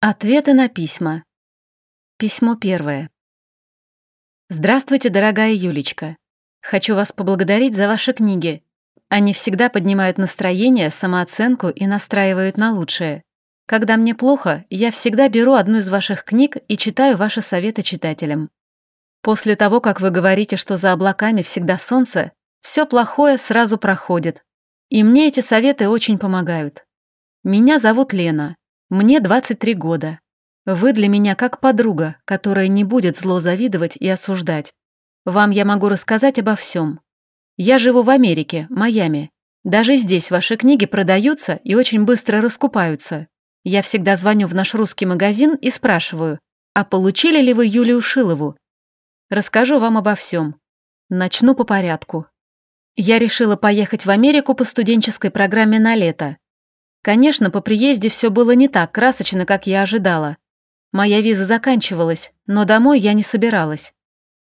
Ответы на письма. Письмо первое. Здравствуйте, дорогая Юлечка. Хочу вас поблагодарить за ваши книги. Они всегда поднимают настроение, самооценку и настраивают на лучшее. Когда мне плохо, я всегда беру одну из ваших книг и читаю ваши советы читателям. После того, как вы говорите, что за облаками всегда солнце, все плохое сразу проходит. И мне эти советы очень помогают. Меня зовут Лена. Мне 23 года. Вы для меня как подруга, которая не будет зло завидовать и осуждать. Вам я могу рассказать обо всем. Я живу в Америке, Майами. Даже здесь ваши книги продаются и очень быстро раскупаются. Я всегда звоню в наш русский магазин и спрашиваю, а получили ли вы Юлию Шилову? Расскажу вам обо всем. Начну по порядку. Я решила поехать в Америку по студенческой программе на лето. Конечно, по приезде все было не так красочно, как я ожидала. Моя виза заканчивалась, но домой я не собиралась.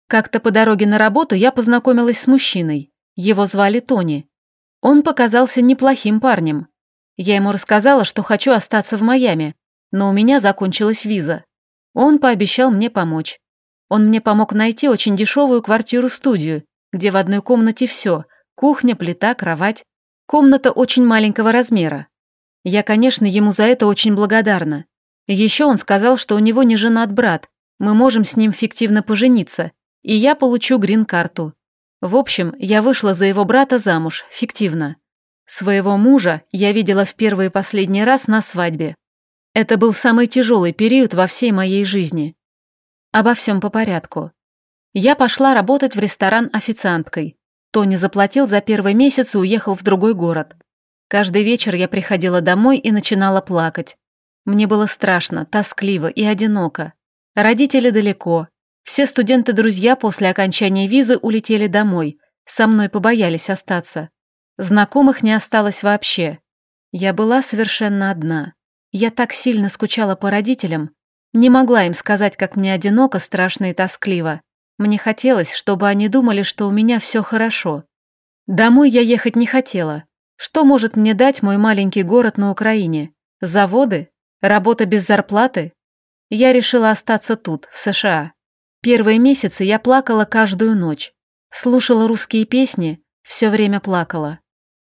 Как-то по дороге на работу я познакомилась с мужчиной. Его звали Тони. Он показался неплохим парнем. Я ему рассказала, что хочу остаться в Майами, но у меня закончилась виза. Он пообещал мне помочь. Он мне помог найти очень дешевую квартиру-студию, где в одной комнате все – кухня, плита, кровать. Комната очень маленького размера. Я, конечно, ему за это очень благодарна. Еще он сказал, что у него не женат брат, мы можем с ним фиктивно пожениться, и я получу грин-карту. В общем, я вышла за его брата замуж, фиктивно. Своего мужа я видела в первый и последний раз на свадьбе. Это был самый тяжелый период во всей моей жизни. Обо всем по порядку. Я пошла работать в ресторан официанткой. Тони заплатил за первый месяц и уехал в другой город. Каждый вечер я приходила домой и начинала плакать. Мне было страшно, тоскливо и одиноко. Родители далеко. Все студенты-друзья после окончания визы улетели домой. Со мной побоялись остаться. Знакомых не осталось вообще. Я была совершенно одна. Я так сильно скучала по родителям. Не могла им сказать, как мне одиноко, страшно и тоскливо. Мне хотелось, чтобы они думали, что у меня все хорошо. Домой я ехать не хотела. Что может мне дать мой маленький город на Украине? Заводы? Работа без зарплаты? Я решила остаться тут, в США. Первые месяцы я плакала каждую ночь. Слушала русские песни, все время плакала.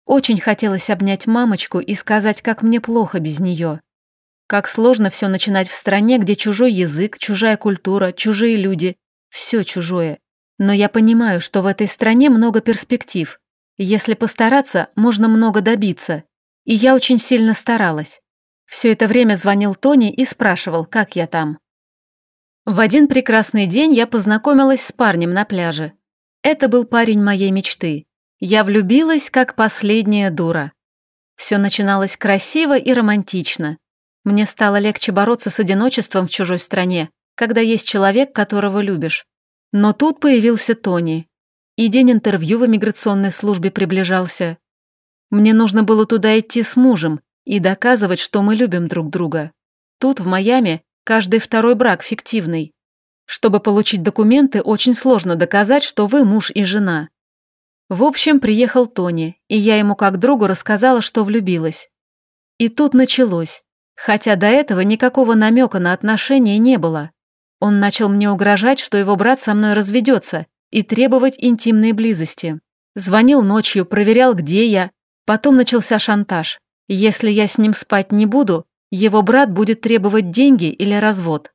Очень хотелось обнять мамочку и сказать, как мне плохо без нее. Как сложно все начинать в стране, где чужой язык, чужая культура, чужие люди, все чужое. Но я понимаю, что в этой стране много перспектив, если постараться, можно много добиться. И я очень сильно старалась. Все это время звонил Тони и спрашивал, как я там. В один прекрасный день я познакомилась с парнем на пляже. Это был парень моей мечты. Я влюбилась, как последняя дура. Все начиналось красиво и романтично. Мне стало легче бороться с одиночеством в чужой стране, когда есть человек, которого любишь. Но тут появился Тони, и день интервью в иммиграционной службе приближался. Мне нужно было туда идти с мужем и доказывать, что мы любим друг друга. Тут, в Майами, каждый второй брак фиктивный. Чтобы получить документы, очень сложно доказать, что вы муж и жена. В общем, приехал Тони, и я ему как другу рассказала, что влюбилась. И тут началось, хотя до этого никакого намека на отношения не было. Он начал мне угрожать, что его брат со мной разведется, и требовать интимной близости. Звонил ночью, проверял, где я. Потом начался шантаж. Если я с ним спать не буду, его брат будет требовать деньги или развод.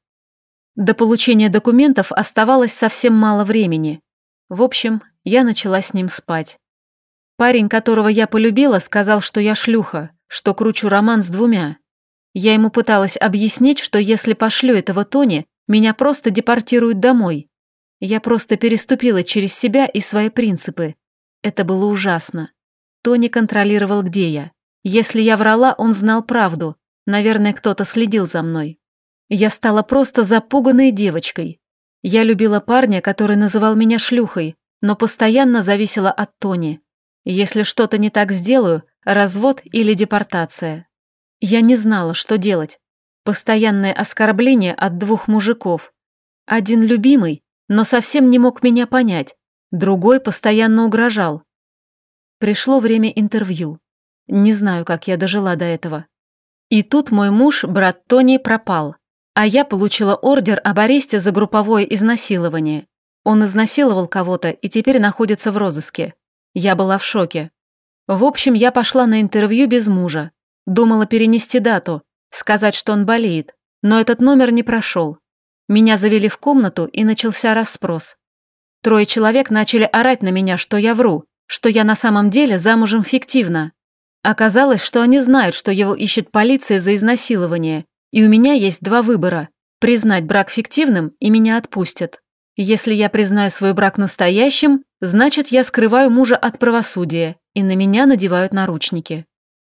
До получения документов оставалось совсем мало времени. В общем, я начала с ним спать. Парень, которого я полюбила, сказал, что я шлюха, что кручу роман с двумя. Я ему пыталась объяснить, что если пошлю этого Тони, меня просто депортируют домой. Я просто переступила через себя и свои принципы. Это было ужасно. Тони контролировал, где я. Если я врала, он знал правду. Наверное, кто-то следил за мной. Я стала просто запуганной девочкой. Я любила парня, который называл меня шлюхой, но постоянно зависела от Тони. Если что-то не так сделаю, развод или депортация. Я не знала, что делать. Постоянное оскорбление от двух мужиков. Один любимый, но совсем не мог меня понять. Другой постоянно угрожал. Пришло время интервью. Не знаю, как я дожила до этого. И тут мой муж, брат Тони, пропал. А я получила ордер об аресте за групповое изнасилование. Он изнасиловал кого-то и теперь находится в розыске. Я была в шоке. В общем, я пошла на интервью без мужа. Думала перенести дату, сказать, что он болеет, но этот номер не прошел. Меня завели в комнату и начался расспрос. Трое человек начали орать на меня, что я вру, что я на самом деле замужем фиктивно. Оказалось, что они знают, что его ищет полиция за изнасилование, и у меня есть два выбора – признать брак фиктивным и меня отпустят. Если я признаю свой брак настоящим, значит, я скрываю мужа от правосудия, и на меня надевают наручники.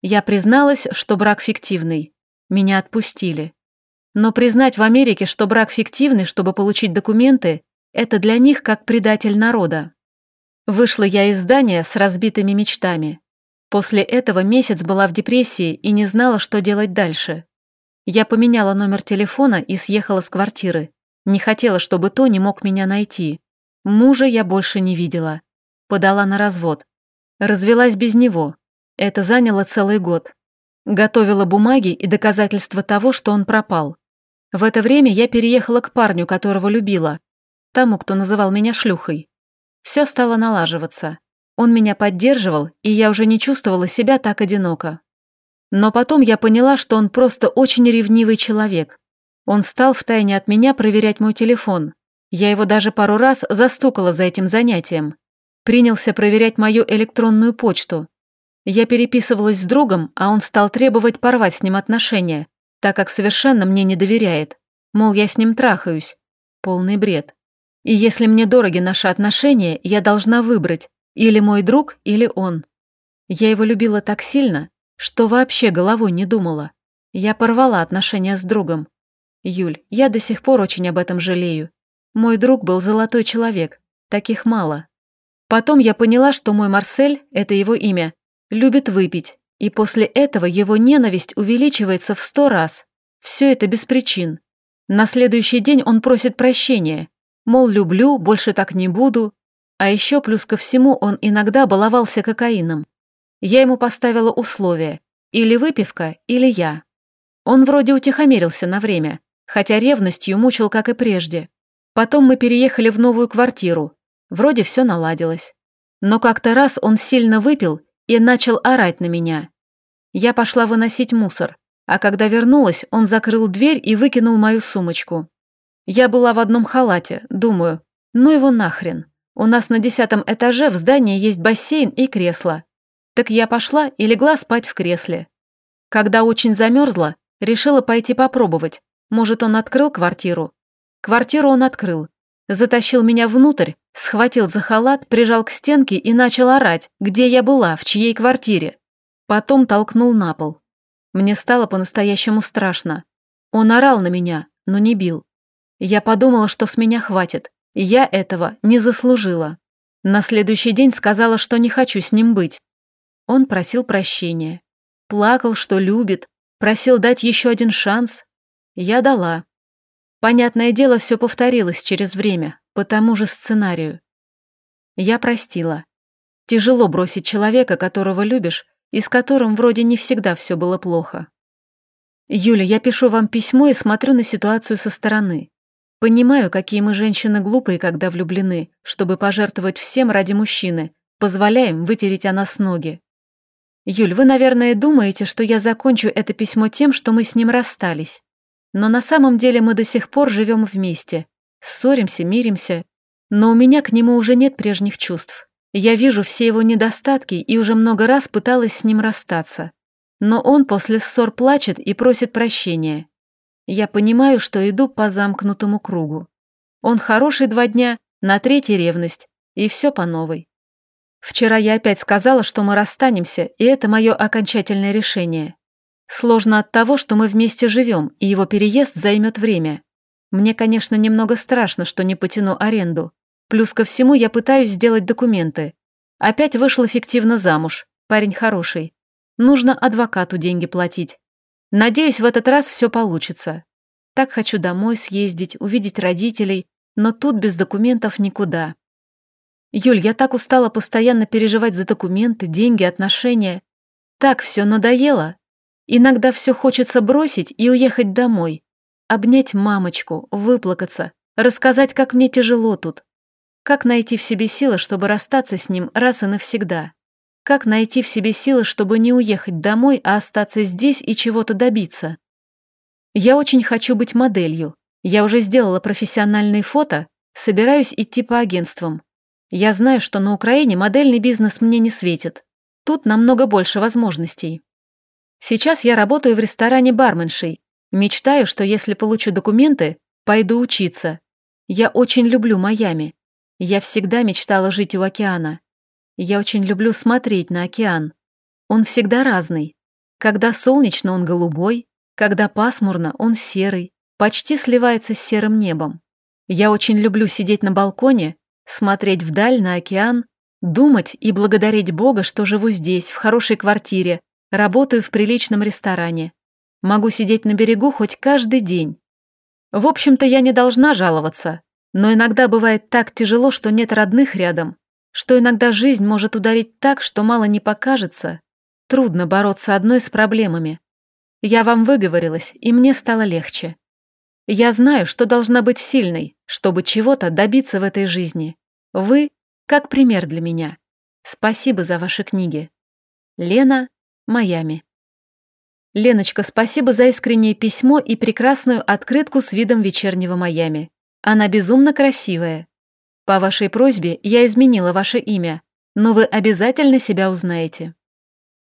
Я призналась, что брак фиктивный. Меня отпустили. Но признать в Америке, что брак фиктивный, чтобы получить документы, это для них как предатель народа. Вышла я из здания с разбитыми мечтами. После этого месяц была в депрессии и не знала, что делать дальше. Я поменяла номер телефона и съехала с квартиры. Не хотела, чтобы Тони мог меня найти. Мужа я больше не видела. Подала на развод. Развелась без него. Это заняло целый год. Готовила бумаги и доказательства того, что он пропал. В это время я переехала к парню, которого любила, тому, кто называл меня шлюхой. Все стало налаживаться. Он меня поддерживал, и я уже не чувствовала себя так одиноко. Но потом я поняла, что он просто очень ревнивый человек. Он стал втайне от меня проверять мой телефон. Я его даже пару раз застукала за этим занятием. Принялся проверять мою электронную почту. Я переписывалась с другом, а он стал требовать порвать с ним отношения, так как совершенно мне не доверяет. Мол, я с ним трахаюсь. Полный бред. И если мне дороги наши отношения, я должна выбрать, или мой друг, или он. Я его любила так сильно, что вообще головой не думала. Я порвала отношения с другом. Юль, я до сих пор очень об этом жалею. Мой друг был золотой человек, таких мало. Потом я поняла, что мой Марсель, это его имя, любит выпить, и после этого его ненависть увеличивается в сто раз. Все это без причин. На следующий день он просит прощения, Мол, люблю, больше так не буду. А еще плюс ко всему он иногда баловался кокаином. Я ему поставила условие. Или выпивка, или я. Он вроде утихомирился на время, хотя ревностью мучил, как и прежде. Потом мы переехали в новую квартиру. Вроде все наладилось. Но как-то раз он сильно выпил и начал орать на меня. Я пошла выносить мусор, а когда вернулась, он закрыл дверь и выкинул мою сумочку. Я была в одном халате, думаю, ну его нахрен. У нас на десятом этаже в здании есть бассейн и кресло. Так я пошла и легла спать в кресле. Когда очень замерзла, решила пойти попробовать. Может, он открыл квартиру? Квартиру он открыл. Затащил меня внутрь, схватил за халат, прижал к стенке и начал орать, где я была, в чьей квартире. Потом толкнул на пол. Мне стало по-настоящему страшно. Он орал на меня, но не бил. Я подумала, что с меня хватит. Я этого не заслужила. На следующий день сказала, что не хочу с ним быть. Он просил прощения. Плакал, что любит, просил дать еще один шанс. Я дала. Понятное дело, все повторилось через время, по тому же сценарию. Я простила. Тяжело бросить человека, которого любишь, и с которым вроде не всегда все было плохо. Юля, я пишу вам письмо и смотрю на ситуацию со стороны. Понимаю, какие мы женщины глупые, когда влюблены, чтобы пожертвовать всем ради мужчины. Позволяем вытереть о нас ноги. Юль, вы, наверное, думаете, что я закончу это письмо тем, что мы с ним расстались. Но на самом деле мы до сих пор живем вместе. Ссоримся, миримся. Но у меня к нему уже нет прежних чувств. Я вижу все его недостатки и уже много раз пыталась с ним расстаться. Но он после ссор плачет и просит прощения. Я понимаю, что иду по замкнутому кругу. Он хороший два дня, на третий ревность, и все по новой. Вчера я опять сказала, что мы расстанемся, и это мое окончательное решение. Сложно от того, что мы вместе живем, и его переезд займет время. Мне, конечно, немного страшно, что не потяну аренду. Плюс ко всему я пытаюсь сделать документы. Опять вышел фиктивно замуж. Парень хороший. Нужно адвокату деньги платить. Надеюсь, в этот раз все получится. Так хочу домой съездить, увидеть родителей, но тут без документов никуда. Юль, я так устала постоянно переживать за документы, деньги, отношения. Так все надоело. Иногда все хочется бросить и уехать домой. Обнять мамочку, выплакаться, рассказать, как мне тяжело тут. Как найти в себе силы, чтобы расстаться с ним раз и навсегда? Как найти в себе силы, чтобы не уехать домой, а остаться здесь и чего-то добиться? Я очень хочу быть моделью. Я уже сделала профессиональные фото, собираюсь идти по агентствам. Я знаю, что на Украине модельный бизнес мне не светит. Тут намного больше возможностей. Сейчас я работаю в ресторане барменшей. Мечтаю, что если получу документы, пойду учиться. Я очень люблю Майами. Я всегда мечтала жить у океана. Я очень люблю смотреть на океан. Он всегда разный. Когда солнечно, он голубой, когда пасмурно, он серый, почти сливается с серым небом. Я очень люблю сидеть на балконе, смотреть вдаль на океан, думать и благодарить Бога, что живу здесь, в хорошей квартире, работаю в приличном ресторане. Могу сидеть на берегу хоть каждый день. В общем-то, я не должна жаловаться, но иногда бывает так тяжело, что нет родных рядом, что иногда жизнь может ударить так, что мало не покажется. Трудно бороться одной с проблемами. Я вам выговорилась, и мне стало легче. Я знаю, что должна быть сильной, чтобы чего-то добиться в этой жизни. Вы как пример для меня. Спасибо за ваши книги. Лена, Майами. Леночка, спасибо за искреннее письмо и прекрасную открытку с видом вечернего Майами. Она безумно красивая. По вашей просьбе я изменила ваше имя, но вы обязательно себя узнаете.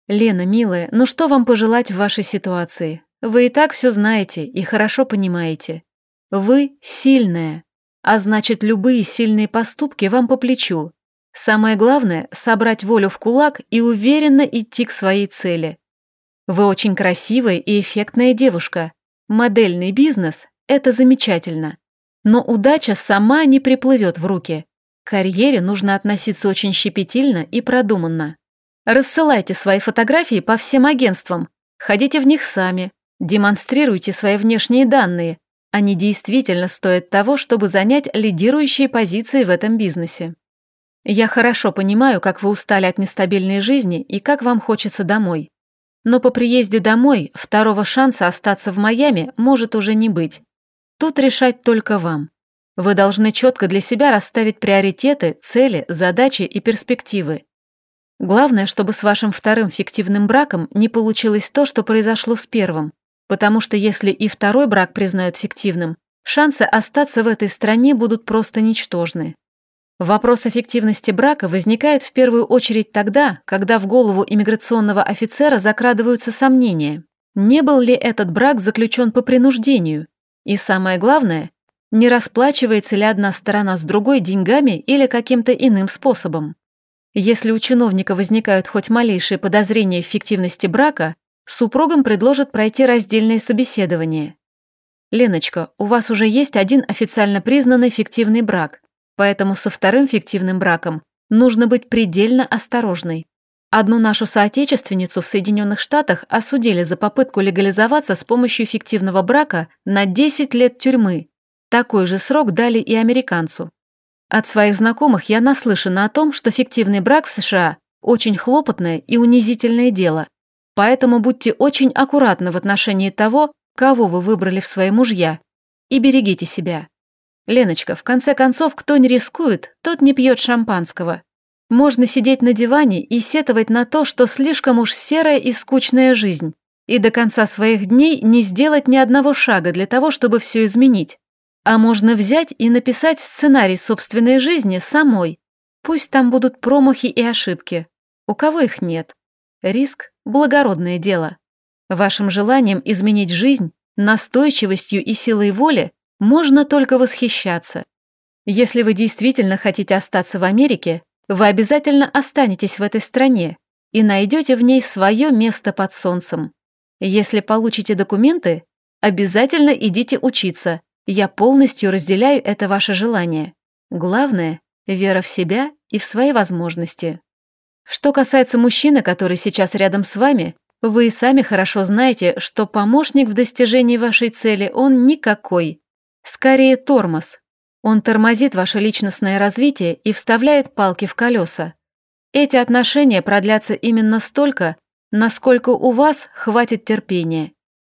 «Лена, милая, ну что вам пожелать в вашей ситуации? Вы и так все знаете и хорошо понимаете. Вы сильная, а значит, любые сильные поступки вам по плечу. Самое главное – собрать волю в кулак и уверенно идти к своей цели. Вы очень красивая и эффектная девушка. Модельный бизнес – это замечательно. Но удача сама не приплывет в руки. К карьере нужно относиться очень щепетильно и продуманно. Рассылайте свои фотографии по всем агентствам, ходите в них сами, демонстрируйте свои внешние данные. Они действительно стоят того, чтобы занять лидирующие позиции в этом бизнесе. Я хорошо понимаю, как вы устали от нестабильной жизни и как вам хочется домой. Но по приезде домой второго шанса остаться в Майами может уже не быть. Тут решать только вам. Вы должны четко для себя расставить приоритеты, цели, задачи и перспективы. Главное, чтобы с вашим вторым фиктивным браком не получилось то, что произошло с первым, потому что если и второй брак признают фиктивным, шансы остаться в этой стране будут просто ничтожны. Вопрос эффективности брака возникает в первую очередь тогда, когда в голову иммиграционного офицера закрадываются сомнения, не был ли этот брак заключен по принуждению, и самое главное, не расплачивается ли одна сторона с другой деньгами или каким-то иным способом. Если у чиновника возникают хоть малейшие подозрения в фиктивности брака, супругам предложат пройти раздельное собеседование. Леночка, у вас уже есть один официально признанный фиктивный брак, поэтому со вторым фиктивным браком нужно быть предельно осторожной. Одну нашу соотечественницу в Соединенных Штатах осудили за попытку легализоваться с помощью фиктивного брака на 10 лет тюрьмы. Такой же срок дали и американцу. От своих знакомых я наслышана о том, что фиктивный брак в США очень хлопотное и унизительное дело. Поэтому будьте очень аккуратны в отношении того, кого вы выбрали в свои мужья. И берегите себя. Леночка, в конце концов, кто не рискует, тот не пьет шампанского. Можно сидеть на диване и сетовать на то, что слишком уж серая и скучная жизнь, и до конца своих дней не сделать ни одного шага для того, чтобы все изменить. А можно взять и написать сценарий собственной жизни самой. Пусть там будут промахи и ошибки. У кого их нет? Риск – благородное дело. Вашим желанием изменить жизнь, настойчивостью и силой воли можно только восхищаться. Если вы действительно хотите остаться в Америке, вы обязательно останетесь в этой стране и найдете в ней свое место под солнцем. Если получите документы, обязательно идите учиться я полностью разделяю это ваше желание. Главное — вера в себя и в свои возможности. Что касается мужчины, который сейчас рядом с вами, вы и сами хорошо знаете, что помощник в достижении вашей цели он никакой. Скорее тормоз. Он тормозит ваше личностное развитие и вставляет палки в колеса. Эти отношения продлятся именно столько, насколько у вас хватит терпения.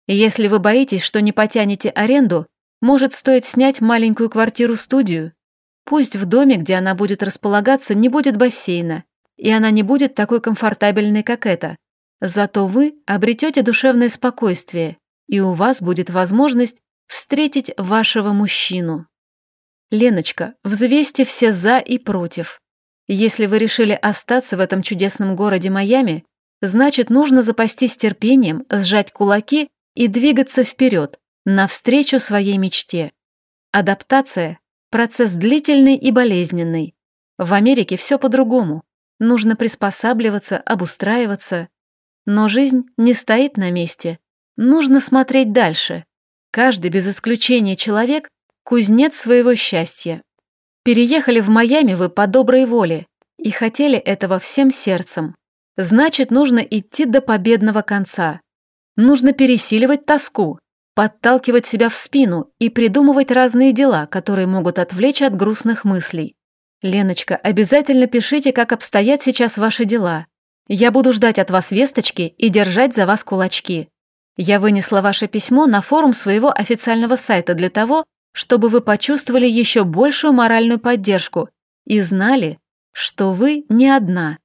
Если вы боитесь, что не потянете аренду, может стоит снять маленькую квартиру-студию. Пусть в доме, где она будет располагаться, не будет бассейна, и она не будет такой комфортабельной, как эта. Зато вы обретете душевное спокойствие, и у вас будет возможность встретить вашего мужчину. Леночка, взвесьте все «за» и «против». Если вы решили остаться в этом чудесном городе Майами, значит, нужно запастись терпением, сжать кулаки и двигаться вперед, навстречу своей мечте. Адаптация – процесс длительный и болезненный. В Америке все по-другому. Нужно приспосабливаться, обустраиваться. Но жизнь не стоит на месте. Нужно смотреть дальше. Каждый без исключения человек – кузнец своего счастья. Переехали в Майами вы по доброй воле и хотели этого всем сердцем. Значит, нужно идти до победного конца. Нужно пересиливать тоску, подталкивать себя в спину и придумывать разные дела, которые могут отвлечь от грустных мыслей. Леночка, обязательно пишите, как обстоят сейчас ваши дела. Я буду ждать от вас весточки и держать за вас кулачки. Я вынесла ваше письмо на форум своего официального сайта для того, чтобы вы почувствовали еще большую моральную поддержку и знали, что вы не одна.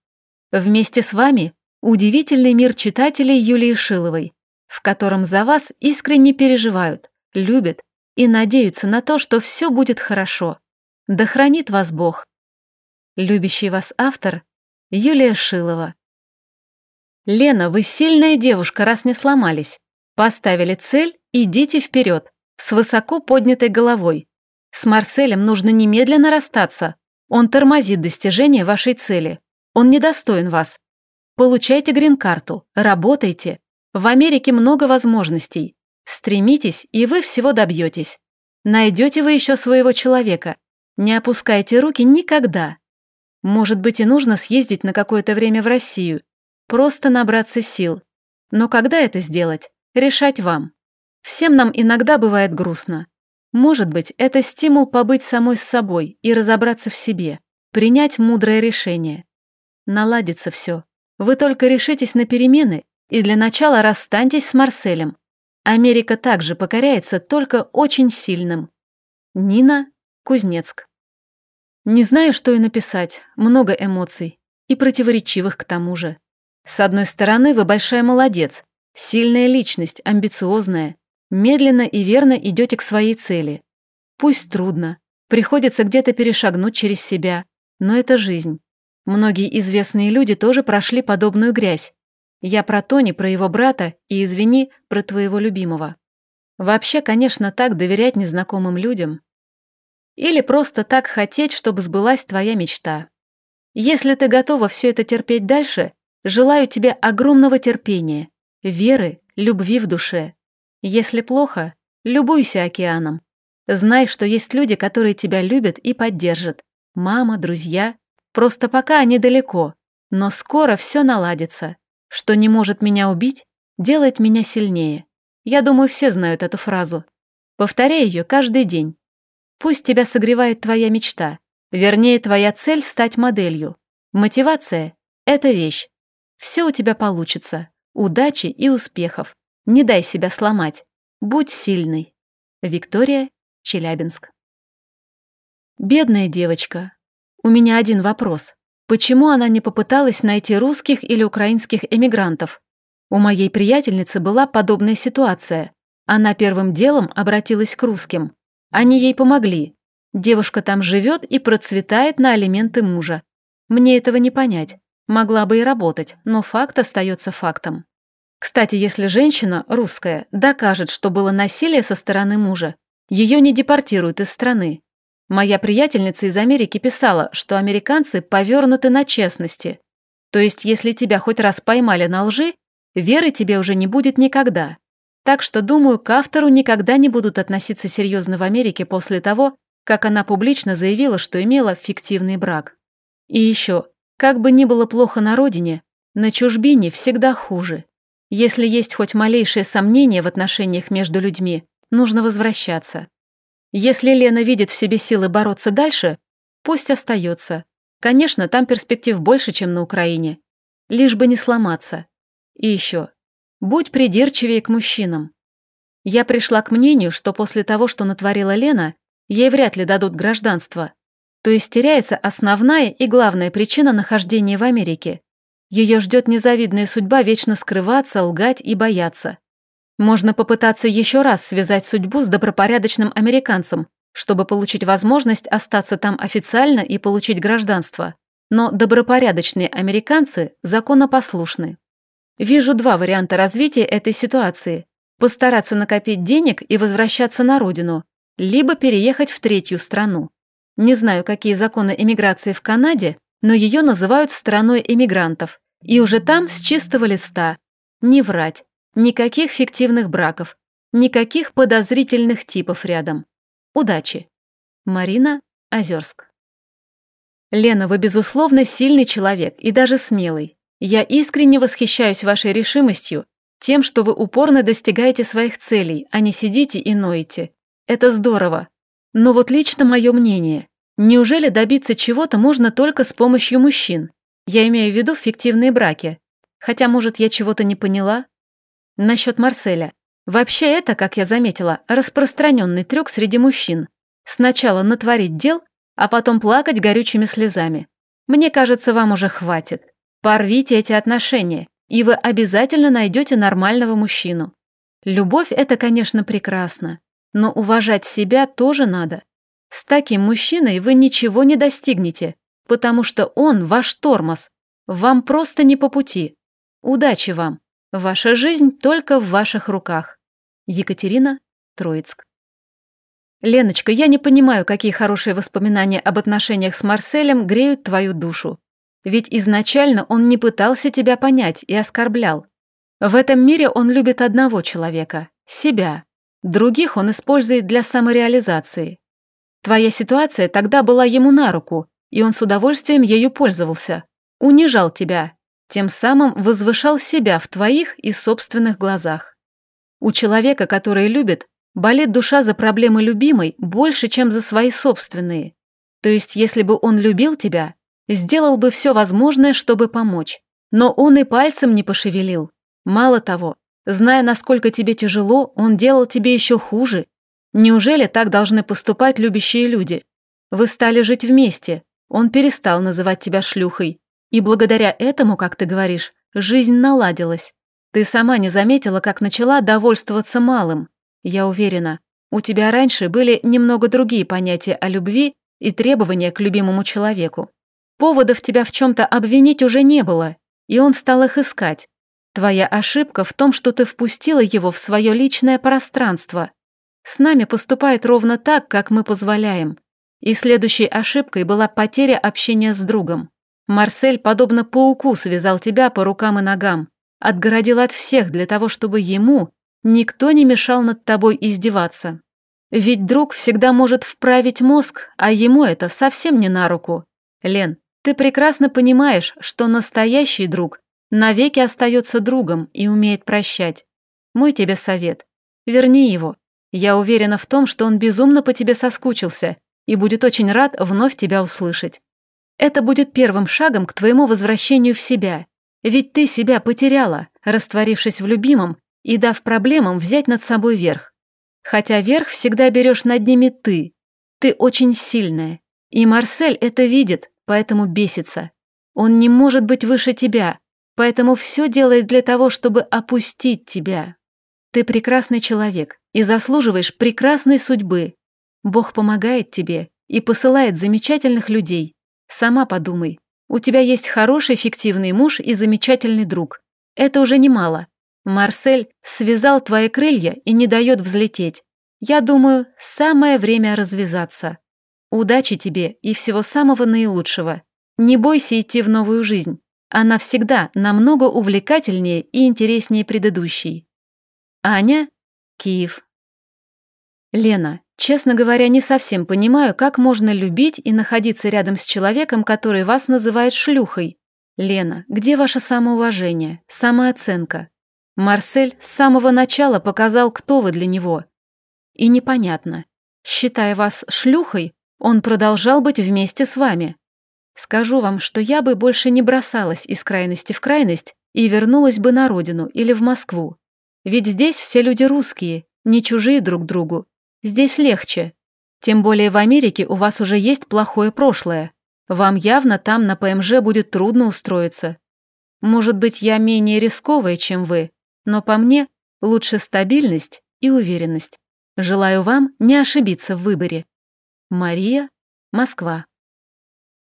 Вместе с вами удивительный мир читателей Юлии Шиловой, в котором за вас искренне переживают, любят и надеются на то, что все будет хорошо. Да хранит вас Бог. Любящий вас автор Юлия Шилова. Лена, вы сильная девушка, раз не сломались. Поставили цель, идите вперед с высоко поднятой головой. С Марселем нужно немедленно расстаться. Он тормозит достижение вашей цели. Он недостоин вас. Получайте грин-карту, работайте. В Америке много возможностей. Стремитесь, и вы всего добьетесь. Найдете вы еще своего человека. Не опускайте руки никогда. Может быть и нужно съездить на какое-то время в Россию. Просто набраться сил. Но когда это сделать, решать вам. Всем нам иногда бывает грустно. Может быть, это стимул побыть самой с собой и разобраться в себе, принять мудрое решение. Наладится все. Вы только решитесь на перемены и для начала расстаньтесь с Марселем. Америка также покоряется только очень сильным. Нина Кузнецк. Не знаю, что и написать, много эмоций, и противоречивых к тому же. С одной стороны, вы большая молодец, сильная личность, амбициозная, Медленно и верно идете к своей цели. Пусть трудно, приходится где-то перешагнуть через себя, но это жизнь. Многие известные люди тоже прошли подобную грязь. Я про Тони, про его брата и, извини, про твоего любимого. Вообще, конечно, так доверять незнакомым людям. Или просто так хотеть, чтобы сбылась твоя мечта. Если ты готова все это терпеть дальше, желаю тебе огромного терпения, веры, любви в душе. Если плохо, любуйся океаном. Знай, что есть люди, которые тебя любят и поддержат. Мама, друзья. Просто пока они далеко, но скоро все наладится. Что не может меня убить, делает меня сильнее. Я думаю, все знают эту фразу. Повторяй ее каждый день. Пусть тебя согревает твоя мечта. Вернее, твоя цель стать моделью. Мотивация — это вещь. Все у тебя получится. Удачи и успехов. Не дай себя сломать. Будь сильной. Виктория, Челябинск. Бедная девочка. У меня один вопрос. Почему она не попыталась найти русских или украинских эмигрантов? У моей приятельницы была подобная ситуация. Она первым делом обратилась к русским. Они ей помогли. Девушка там живет и процветает на алименты мужа. Мне этого не понять. Могла бы и работать, но факт остается фактом. Кстати, если женщина, русская, докажет, что было насилие со стороны мужа, ее не депортируют из страны. Моя приятельница из Америки писала, что американцы повернуты на честности. То есть, если тебя хоть раз поймали на лжи, веры тебе уже не будет никогда. Так что, думаю, к автору никогда не будут относиться серьезно в Америке после того, как она публично заявила, что имела фиктивный брак. И еще, как бы ни было плохо на родине, на чужбине всегда хуже. Если есть хоть малейшее сомнение в отношениях между людьми, нужно возвращаться. Если Лена видит в себе силы бороться дальше, пусть остается. Конечно, там перспектив больше, чем на Украине. Лишь бы не сломаться. И еще. Будь придирчивее к мужчинам. Я пришла к мнению, что после того, что натворила Лена, ей вряд ли дадут гражданство. То есть теряется основная и главная причина нахождения в Америке. Ее ждет незавидная судьба вечно скрываться, лгать и бояться. Можно попытаться еще раз связать судьбу с добропорядочным американцем, чтобы получить возможность остаться там официально и получить гражданство. Но добропорядочные американцы законопослушны. Вижу два варианта развития этой ситуации. Постараться накопить денег и возвращаться на родину, либо переехать в третью страну. Не знаю, какие законы эмиграции в Канаде, но ее называют страной эмигрантов. И уже там с чистого листа. Не врать. Никаких фиктивных браков. Никаких подозрительных типов рядом. Удачи. Марина Озерск. Лена, вы, безусловно, сильный человек и даже смелый. Я искренне восхищаюсь вашей решимостью, тем, что вы упорно достигаете своих целей, а не сидите и ноете. Это здорово. Но вот лично мое мнение. Неужели добиться чего-то можно только с помощью мужчин? Я имею в виду фиктивные браки. Хотя, может, я чего-то не поняла? Насчет Марселя. Вообще это, как я заметила, распространенный трюк среди мужчин. Сначала натворить дел, а потом плакать горючими слезами. Мне кажется, вам уже хватит. Порвите эти отношения, и вы обязательно найдете нормального мужчину. Любовь – это, конечно, прекрасно, но уважать себя тоже надо. С таким мужчиной вы ничего не достигнете, потому что он ваш тормоз. Вам просто не по пути. Удачи вам. Ваша жизнь только в ваших руках. Екатерина Троицк. Леночка, я не понимаю, какие хорошие воспоминания об отношениях с Марселем греют твою душу. Ведь изначально он не пытался тебя понять и оскорблял. В этом мире он любит одного человека – себя. Других он использует для самореализации. Твоя ситуация тогда была ему на руку, и он с удовольствием ею пользовался. Унижал тебя, тем самым возвышал себя в твоих и собственных глазах. У человека, который любит, болит душа за проблемы любимой больше, чем за свои собственные. То есть, если бы он любил тебя, сделал бы все возможное, чтобы помочь. Но он и пальцем не пошевелил. Мало того, зная, насколько тебе тяжело, он делал тебе еще хуже Неужели так должны поступать любящие люди? Вы стали жить вместе, он перестал называть тебя шлюхой. И благодаря этому, как ты говоришь, жизнь наладилась. Ты сама не заметила, как начала довольствоваться малым. Я уверена, у тебя раньше были немного другие понятия о любви и требования к любимому человеку. Поводов тебя в чем-то обвинить уже не было, и он стал их искать. Твоя ошибка в том, что ты впустила его в свое личное пространство. С нами поступает ровно так, как мы позволяем. И следующей ошибкой была потеря общения с другом. Марсель, подобно пауку, связал тебя по рукам и ногам, отгородил от всех для того, чтобы ему никто не мешал над тобой издеваться. Ведь друг всегда может вправить мозг, а ему это совсем не на руку. Лен, ты прекрасно понимаешь, что настоящий друг навеки остается другом и умеет прощать. Мой тебе совет. Верни его, я уверена в том, что он безумно по тебе соскучился и будет очень рад вновь тебя услышать. Это будет первым шагом к твоему возвращению в себя. Ведь ты себя потеряла, растворившись в любимом и дав проблемам взять над собой верх. Хотя верх всегда берешь над ними ты. Ты очень сильная. И Марсель это видит, поэтому бесится. Он не может быть выше тебя, поэтому все делает для того, чтобы опустить тебя. Ты прекрасный человек, и заслуживаешь прекрасной судьбы. Бог помогает тебе и посылает замечательных людей. Сама подумай, у тебя есть хороший фиктивный муж и замечательный друг. Это уже немало. Марсель связал твои крылья и не дает взлететь. Я думаю, самое время развязаться. Удачи тебе и всего самого наилучшего. Не бойся идти в новую жизнь. Она всегда намного увлекательнее и интереснее предыдущей. Аня Киев. Лена, честно говоря, не совсем понимаю, как можно любить и находиться рядом с человеком, который вас называет шлюхой. Лена, где ваше самоуважение, самооценка? Марсель с самого начала показал, кто вы для него. И непонятно. Считая вас шлюхой, он продолжал быть вместе с вами. Скажу вам, что я бы больше не бросалась из крайности в крайность и вернулась бы на родину или в Москву. Ведь здесь все люди русские, не чужие друг другу. Здесь легче. Тем более в Америке у вас уже есть плохое прошлое. Вам явно там на ПМЖ будет трудно устроиться. Может быть, я менее рисковая, чем вы, но по мне лучше стабильность и уверенность. Желаю вам не ошибиться в выборе. Мария, Москва.